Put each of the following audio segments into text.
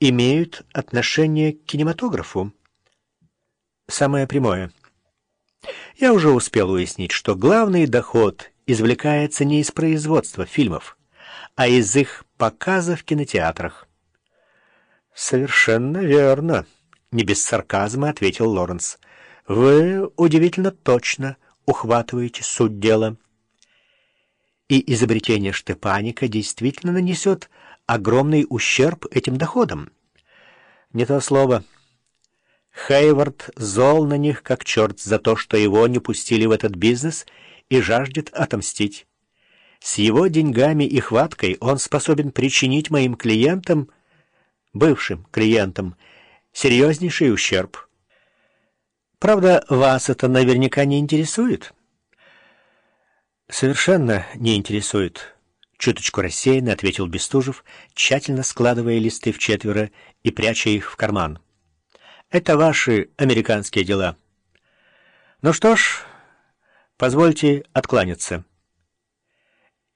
имеют отношение к кинематографу? Самое прямое. Я уже успел уяснить, что главный доход извлекается не из производства фильмов, а из их показа в кинотеатрах. «Совершенно верно», — не без сарказма ответил Лоренс. «Вы удивительно точно ухватываете суть дела». И изобретение Штепаника действительно нанесет огромный ущерб этим доходам. Не то слово. Хейвард зол на них как черт за то, что его не пустили в этот бизнес и жаждет отомстить. С его деньгами и хваткой он способен причинить моим клиентам, бывшим клиентам, серьезнейший ущерб. Правда, вас это наверняка не интересует? Совершенно не интересует. Чуточку рассеянно ответил Бестужев, тщательно складывая листы в четверо и пряча их в карман. Это ваши американские дела. Ну что ж, позвольте откланяться.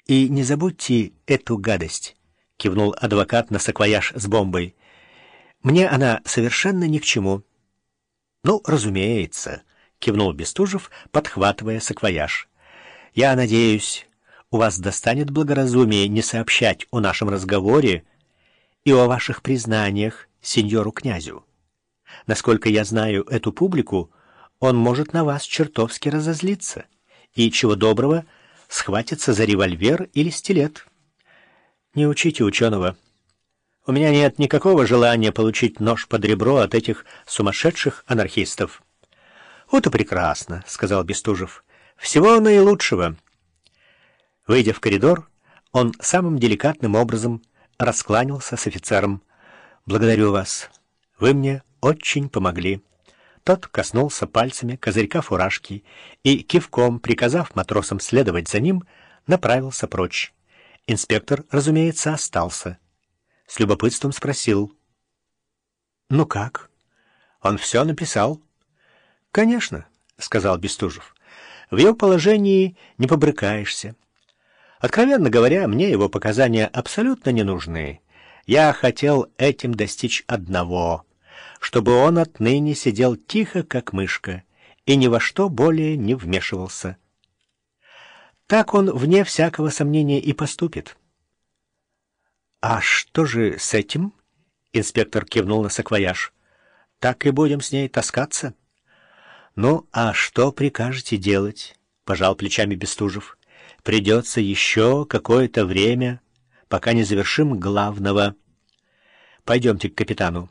И не забудьте эту гадость, кивнул адвокат на саквояж с бомбой. Мне она совершенно ни к чему. Ну, разумеется, кивнул Бестужев, подхватывая саквояж. Я надеюсь, у вас достанет благоразумия не сообщать о нашем разговоре и о ваших признаниях сеньору-князю. Насколько я знаю эту публику, он может на вас чертовски разозлиться и, чего доброго, схватится за револьвер или стилет. Не учите ученого. У меня нет никакого желания получить нож под ребро от этих сумасшедших анархистов. — Вот и прекрасно, — сказал Бестужев. — Всего наилучшего. Выйдя в коридор, он самым деликатным образом раскланялся с офицером. «Благодарю вас. Вы мне очень помогли». Тот коснулся пальцами козырька фуражки и, кивком приказав матросам следовать за ним, направился прочь. Инспектор, разумеется, остался. С любопытством спросил. «Ну как? Он все написал?» «Конечно», — сказал Бестужев. «В его положении не побрыкаешься». Откровенно говоря, мне его показания абсолютно не нужны. Я хотел этим достичь одного, чтобы он отныне сидел тихо, как мышка, и ни во что более не вмешивался. Так он, вне всякого сомнения, и поступит. «А что же с этим?» — инспектор кивнул на саквояж. «Так и будем с ней таскаться». «Ну, а что прикажете делать?» — пожал плечами Бестужев придется еще какое-то время, пока не завершим главного. Пойдемте к капитану.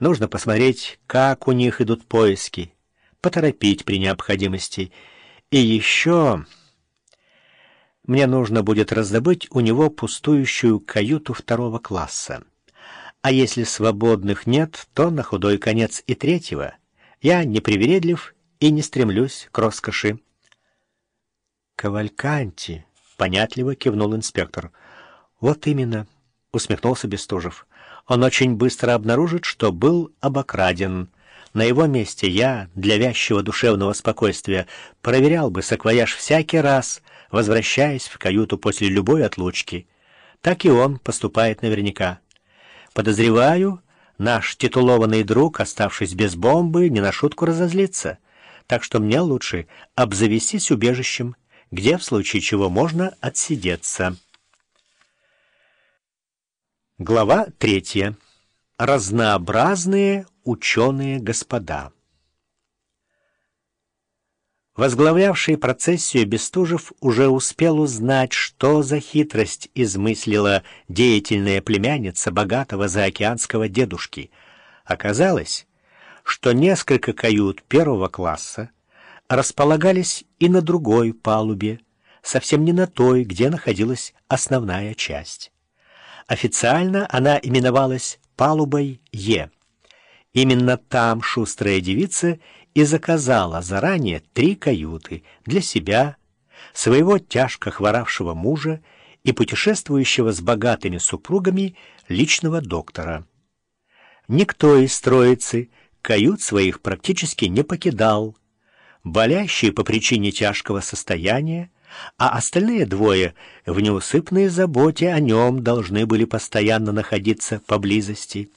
Нужно посмотреть, как у них идут поиски, поторопить при необходимости. И еще... Мне нужно будет раздобыть у него пустующую каюту второго класса. А если свободных нет, то на худой конец и третьего. Я не привередлив и не стремлюсь к роскоши. «Кавальканти», — понятливо кивнул инспектор. «Вот именно», — усмехнулся Бестужев. «Он очень быстро обнаружит, что был обокраден. На его месте я, для вязчего душевного спокойствия, проверял бы саквояж всякий раз, возвращаясь в каюту после любой отлучки. Так и он поступает наверняка. Подозреваю, наш титулованный друг, оставшись без бомбы, не на шутку разозлится. Так что мне лучше обзавестись убежищем» где в случае чего можно отсидеться. Глава третья. Разнообразные ученые господа. Возглавлявший процессию Бестужев уже успел узнать, что за хитрость измыслила деятельная племянница богатого заокеанского дедушки. Оказалось, что несколько кают первого класса располагались и на другой палубе, совсем не на той, где находилась основная часть. Официально она именовалась палубой Е. Именно там шустрая девица и заказала заранее три каюты для себя, своего тяжко хворавшего мужа и путешествующего с богатыми супругами личного доктора. Никто из троицы кают своих практически не покидал, болящий по причине тяжкого состояния, а остальные двое в неусыпной заботе о нем должны были постоянно находиться поблизости.